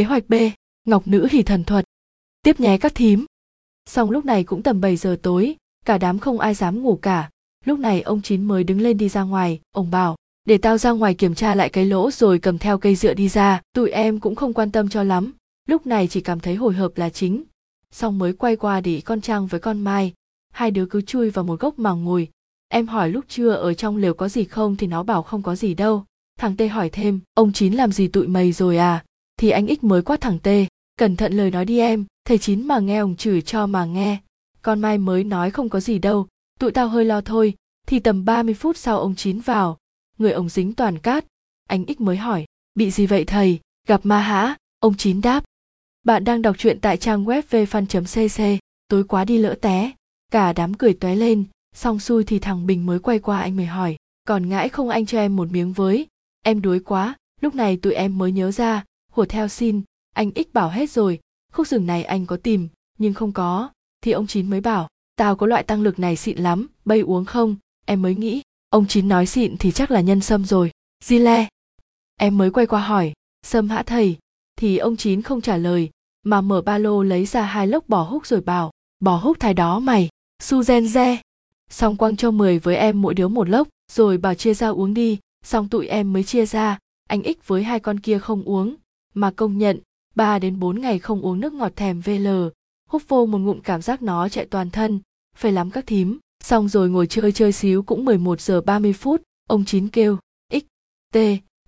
kế hoạch b, ngọc nữ hỉ thần thuật. Tiếp nhé các thím. Xong lúc này cũng tầm 7 giờ tối, cả đám không ai dám ngủ cả. Lúc này ông chín mới đứng lên đi ra ngoài, ông bảo, để tao ra ngoài kiểm tra lại cái lỗ rồi cầm theo cây dựa đi ra, tụi em cũng không quan tâm cho lắm. Lúc này chỉ cảm thấy hồi hộp là chính. Xong mới quay qua để con trang với con mai. Hai đứa cứ chui vào một gốc mà ngồi. Em hỏi lúc trưa ở trong lều có gì không? thì nó bảo không có gì đâu. Thằng tê hỏi thêm, ông chín làm gì tụi mày rồi à? Thì anh ích mới quát thẳng tê cẩn thận lời nói đi em, thầy chín mà nghe ông chửi cho mà nghe. Con mai mới nói không có gì đâu, tụi tao hơi lo thôi, thì tầm 30 phút sau ông chín vào, người ông dính toàn cát. Anh ích mới hỏi, bị gì vậy thầy? Gặp ma hả? Ông chín đáp, bạn đang đọc truyện tại trang web vfan.cc tối quá đi lỡ té. Cả đám cười tóe lên, xong xui thì thằng bình mới quay qua anh mới hỏi, còn ngãi không anh cho em một miếng với? Em đuối quá, lúc này tụi em mới nhớ ra hùa theo xin, anh ích bảo hết rồi, khúc rừng này anh có tìm, nhưng không có, thì ông chín mới bảo, tao có loại tăng lực này xịn lắm bây uống không? Em mới nghĩ, ông chín nói xịn thì chắc là nhân sâm rồi. Di le em mới quay qua hỏi, sâm hã thầy? Thì ông chín không trả lời, mà mở ba lô lấy ra hai lốc bò húc rồi bảo bò húc thái đó mày, su gen re xong quăng cho mười với em mỗi đứa một lốc, rồi bảo chia ra uống đi, xong tụi em mới chia ra, anh ích với hai con kia không uống mà công nhận ba đến bốn ngày không uống nước ngọt thèm VL, hút vô một ngụm cảm giác nó chạy toàn thân, phải lắm các thím. Xong rồi ngồi chơi chơi xíu cũng 11 giờ 30 phút, ông Chín kêu, X, T,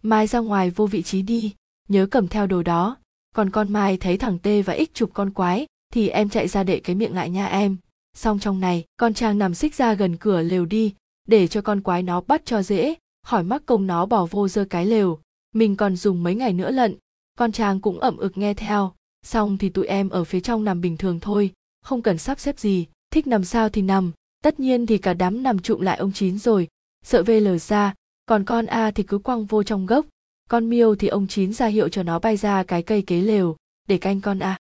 Mai ra ngoài vô vị trí đi, nhớ cầm theo đồ đó. Còn con Mai thấy thằng T và X chụp con quái, thì em chạy ra đệ cái miệng lại nha em. Xong trong này, con Trang nằm xích ra gần cửa lều đi, để cho con quái nó bắt cho dễ, khỏi mắc công nó bỏ vô dơ cái lều. Mình còn dùng mấy ngày nữa lận, con Trang cũng ẩm ực nghe theo, xong thì tụi em ở phía trong nằm bình thường thôi, không cần sắp xếp gì, thích nằm sao thì nằm, tất nhiên thì cả đám nằm trụm lại ông Chín rồi, sợ VL ra, còn con A thì cứ quăng vô trong gốc, con Miêu thì ông Chín ra hiệu cho nó bay ra cái cây kế lều, để canh con A.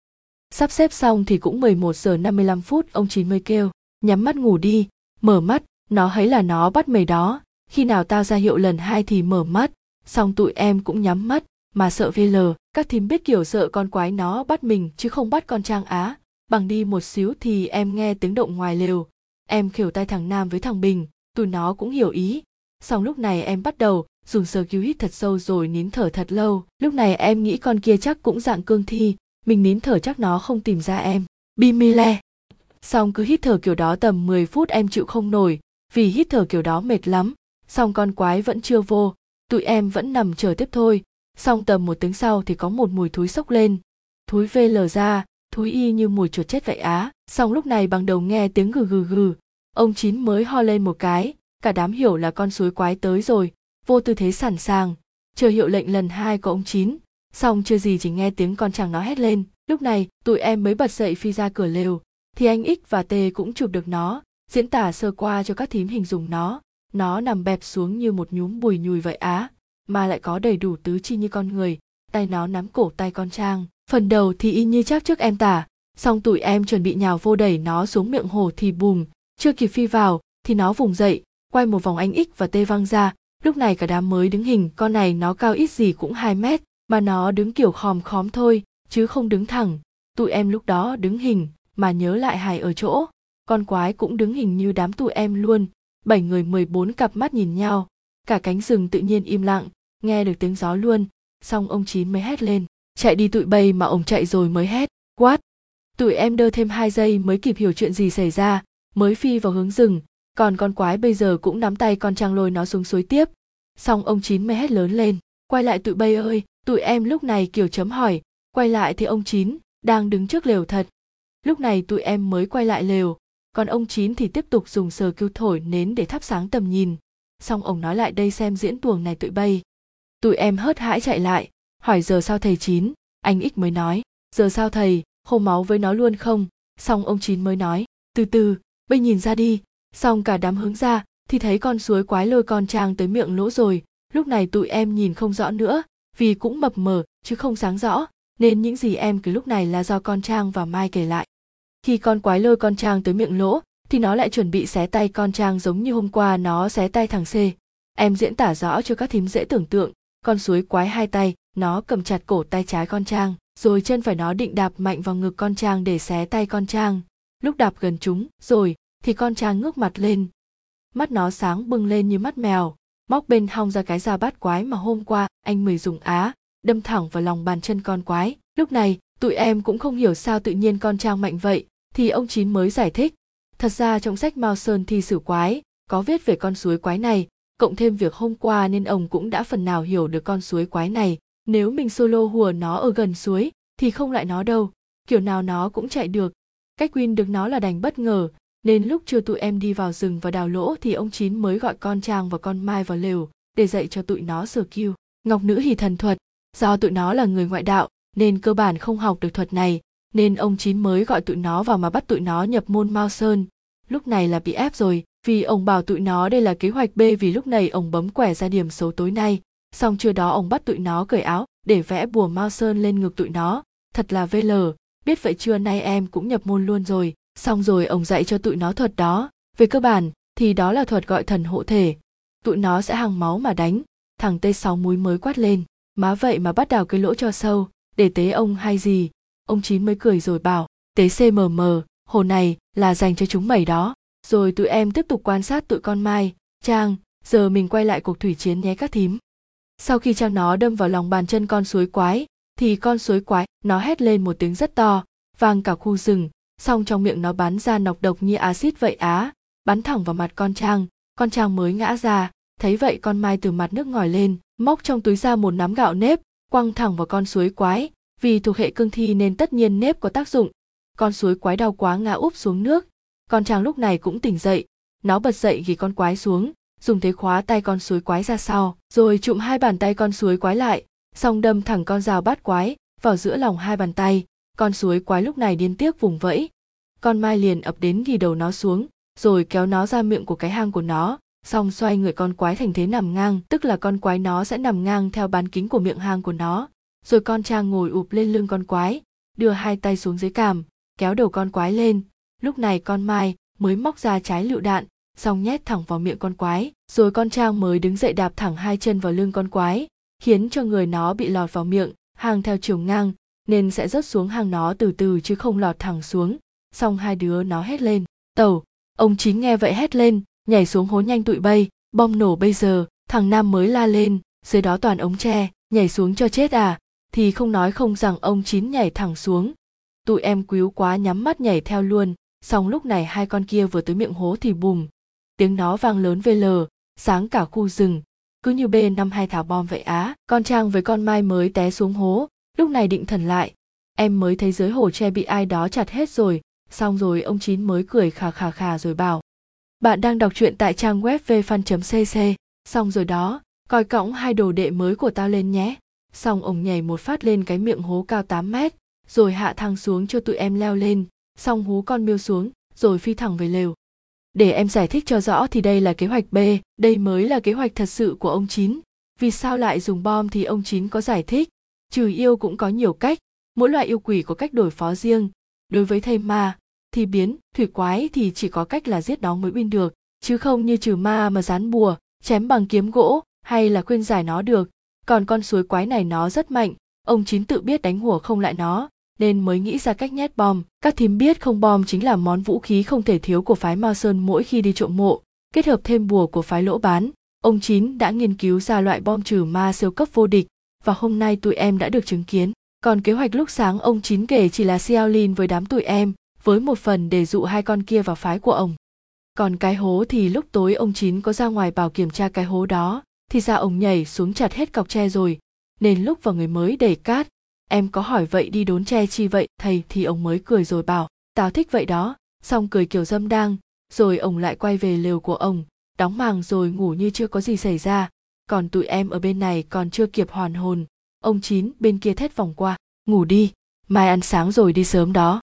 Sắp xếp xong thì cũng 11 giờ 55 phút ông Chín mới kêu, nhắm mắt ngủ đi, mở mắt, nó thấy là nó bắt mày đó, khi nào tao ra hiệu lần hai thì mở mắt, xong tụi em cũng nhắm mắt, mà sợ VL, các thím biết kiểu sợ con quái nó bắt mình chứ không bắt con Trang Á. Bằng đi một xíu thì em nghe tiếng động ngoài lều. Em khều tay thằng Nam với thằng Bình, tụi nó cũng hiểu ý. Xong lúc này em bắt đầu dùng sờ cứu hít thật sâu rồi nín thở thật lâu. Lúc này em nghĩ con kia chắc cũng dạng cương thi, mình nín thở chắc nó không tìm ra em. Bimile. Xong cứ hít thở kiểu đó tầm 10 phút em chịu không nổi, vì hít thở kiểu đó mệt lắm. Xong con quái vẫn chưa vô, tụi em vẫn nằm chờ tiếp thôi, xong tầm một tiếng sau thì có một mùi thúi sốc lên. Thúi lờ ra, thúi y như mùi chuột chết vậy á. Xong lúc này bằng đầu nghe tiếng gừ gừ gừ. Ông chín mới ho lên một cái. Cả đám hiểu là con suối quái tới rồi. Vô tư thế sẵn sàng. Chờ hiệu lệnh lần hai của ông chín. Xong chưa gì chỉ nghe tiếng con chàng nó hét lên. Lúc này, tụi em mới bật dậy phi ra cửa lều. Thì anh X và T cũng chụp được nó. Diễn tả sơ qua cho các thím hình dung nó. Nó nằm bẹp xuống như một nhúm bùi nhùi vậy á mà lại có đầy đủ tứ chi như con người, tay nó nắm cổ tay con trang. Phần đầu thì y như chắc trước em tả, xong tụi em chuẩn bị nhào vô đẩy nó xuống miệng hồ thì bùm, chưa kịp phi vào thì nó vùng dậy, quay một vòng anh ích và tê văng ra. Lúc này cả đám mới đứng hình, con này nó cao ít gì cũng 2 mét, mà nó đứng kiểu khòm khóm thôi, chứ không đứng thẳng. Tụi em lúc đó đứng hình, mà nhớ lại hài ở chỗ, con quái cũng đứng hình như đám tụi em luôn. Bảy người mười bốn cặp mắt nhìn nhau, cả cánh rừng tự nhiên im lặng nghe được tiếng gió luôn, xong ông chín mới hét lên, chạy đi tụi bay mà ông chạy rồi mới hét, quát. Tụi em đơ thêm hai giây mới kịp hiểu chuyện gì xảy ra, mới phi vào hướng rừng, còn con quái bây giờ cũng nắm tay con trang lôi nó xuống suối tiếp. Xong ông chín mới hét lớn lên, quay lại tụi bay ơi, tụi em lúc này kiểu chấm hỏi, quay lại thì ông chín đang đứng trước lều thật. Lúc này tụi em mới quay lại lều, còn ông chín thì tiếp tục dùng sờ cứu thổi nến để thắp sáng tầm nhìn. Xong ông nói lại, đây xem diễn tuồng này tụi bay tụi em hớt hãi chạy lại. Hỏi giờ sao thầy chín? Anh ích mới nói. Giờ sao thầy? Khô máu với nó luôn không? Xong ông chín mới nói. Từ từ, bây nhìn ra đi. Xong cả đám hướng ra, thì thấy con suối quái lôi con trang tới miệng lỗ rồi. Lúc này tụi em nhìn không rõ nữa, vì cũng mập mờ, chứ không sáng rõ. Nên những gì em kể lúc này là do con trang và mai kể lại. Khi con quái lôi con trang tới miệng lỗ, thì nó lại chuẩn bị xé tay con trang giống như hôm qua nó xé tay thằng c. Em diễn tả rõ cho các thím dễ tưởng tượng con suối quái hai tay, nó cầm chặt cổ tay trái con trang, rồi chân phải nó định đạp mạnh vào ngực con trang để xé tay con trang. Lúc đạp gần chúng, rồi, thì con trang ngước mặt lên. Mắt nó sáng bừng lên như mắt mèo, móc bên hông ra cái da bát quái mà hôm qua anh mười dùng á, đâm thẳng vào lòng bàn chân con quái. Lúc này, tụi em cũng không hiểu sao tự nhiên con trang mạnh vậy, thì ông chín mới giải thích. Thật ra trong sách mao sơn thi sử quái, có viết về con suối quái này cộng thêm việc hôm qua nên ông cũng đã phần nào hiểu được con suối quái này. Nếu mình solo hùa nó ở gần suối, thì không lại nó đâu. Kiểu nào nó cũng chạy được. Cách win được nó là đành bất ngờ. Nên lúc chưa tụi em đi vào rừng và đào lỗ thì ông chín mới gọi con trang và con mai vào lều để dạy cho tụi nó sửa kiêu. Ngọc nữ hì thần thuật. Do tụi nó là người ngoại đạo, nên cơ bản không học được thuật này. Nên ông chín mới gọi tụi nó vào mà bắt tụi nó nhập môn mao sơn. Lúc này là bị ép rồi vì ông bảo tụi nó đây là kế hoạch b vì lúc này ông bấm quẻ ra điểm số tối nay. Xong chưa đó ông bắt tụi nó cởi áo để vẽ bùa mao sơn lên ngực tụi nó. Thật là vl biết vậy trưa nay em cũng nhập môn luôn rồi. Xong rồi ông dạy cho tụi nó thuật đó. Về cơ bản, thì đó là thuật gọi thần hộ thể. Tụi nó sẽ hàng máu mà đánh. Thằng tê sáu múi mới quát lên. Má vậy mà bắt đào cái lỗ cho sâu. Để tế ông hay gì? Ông chín mới cười rồi bảo, tế cmm hồ này là dành cho chúng mày đó rồi tụi em tiếp tục quan sát tụi con mai. Trang giờ mình quay lại cuộc thủy chiến nhé các thím. Sau khi trang nó đâm vào lòng bàn chân con suối quái, thì con suối quái, nó hét lên một tiếng rất to, vang cả khu rừng xong trong miệng nó bắn ra nọc độc như axit vậy á, bắn thẳng vào mặt con trang con trang mới ngã ra, thấy vậy con mai từ mặt nước ngòi lên, móc trong túi ra một nắm gạo nếp, quăng thẳng vào con suối quái. Vì thuộc hệ cương thi nên tất nhiên nếp có tác dụng. Con suối quái đau quá ngã úp xuống nước con trang lúc này cũng tỉnh dậy. Nó bật dậy ghi con quái xuống, dùng thế khóa tay con suối quái ra sau, rồi chụm hai bàn tay con suối quái lại, xong đâm thẳng con rào bát quái vào giữa lòng hai bàn tay. Con suối quái lúc này điên tiếc vùng vẫy. Con mai liền ập đến ghi đầu nó xuống, rồi kéo nó ra miệng của cái hang của nó, xong xoay người con quái thành thế nằm ngang, tức là con quái nó sẽ nằm ngang theo bán kính của miệng hang của nó. Rồi con trang ngồi ụp lên lưng con quái, đưa hai tay xuống dưới cằm, kéo đầu con quái lên lúc này con mai mới móc ra trái lựu đạn, xong nhét thẳng vào miệng con quái. Rồi con trang mới đứng dậy đạp thẳng hai chân vào lưng con quái, khiến cho người nó bị lọt vào miệng, hàng theo chiều ngang, nên sẽ rớt xuống hàng nó từ từ chứ không lọt thẳng xuống. Xong hai đứa nó hét lên tàu ông chính nghe vậy hét lên, nhảy xuống hố nhanh tụi bay, bom nổ bây giờ, thằng nam mới la lên, dưới đó toàn ống tre, nhảy xuống cho chết à thì không nói không rằng ông chín nhảy thẳng xuống. Tụi em cứu quá nhắm mắt nhảy theo luôn xong lúc này hai con kia vừa tới miệng hố thì bùm, tiếng nó vang lớn vl sáng cả khu rừng. Cứ như b năm hai thả bom vậy á, con trang với con mai mới té xuống hố. Lúc này định thần lại, em mới thấy dưới hồ tre bị ai đó chặt hết rồi. Xong rồi ông chín mới cười khà khà khà rồi bảo, bạn đang đọc truyện tại trang web vfan cc xong rồi đó, coi cõng hai đồ đệ mới của tao lên nhé. Xong ông nhảy một phát lên cái miệng hố cao 8 mét, rồi hạ thang xuống cho tụi em leo lên xong hú con miêu xuống, rồi phi thẳng về lều. Để em giải thích cho rõ thì đây là kế hoạch b, đây mới là kế hoạch thật sự của ông chín. Vì sao lại dùng bom thì ông chín có giải thích. Trừ yêu cũng có nhiều cách, mỗi loại yêu quỷ có cách đổi phó riêng. Đối với thầy ma, thì biến, thủy quái thì chỉ có cách là giết nó mới win được. Chứ không như trừ ma mà dán bùa, chém bằng kiếm gỗ, hay là khuyên giải nó được. Còn con suối quái này nó rất mạnh, ông chín tự biết đánh hùa không lại nó nên mới nghĩ ra cách nhét bom. Các thím biết không bom chính là món vũ khí không thể thiếu của phái mao sơn mỗi khi đi trộm mộ. Kết hợp thêm bùa của phái lỗ bán, ông chín đã nghiên cứu ra loại bom trừ ma siêu cấp vô địch, và hôm nay tụi em đã được chứng kiến. Còn kế hoạch lúc sáng, ông chín kể chỉ là Xiaolin với đám tụi em, với một phần để dụ hai con kia vào phái của ông. Còn cái hố thì lúc tối ông chín có ra ngoài bảo kiểm tra cái hố đó, thì ra ông nhảy xuống chặt hết cọc tre rồi, nên lúc vào người mới đẩy cát em có hỏi vậy đi đốn tre chi vậy, thầy, thì ông mới cười rồi bảo, tao thích vậy đó. Xong cười kiểu dâm đang, rồi ông lại quay về lều của ông, đóng màng rồi ngủ như chưa có gì xảy ra. Còn tụi em ở bên này còn chưa kịp hoàn hồn. Ông chín bên kia thét vòng qua, ngủ đi, mai ăn sáng rồi đi sớm đó.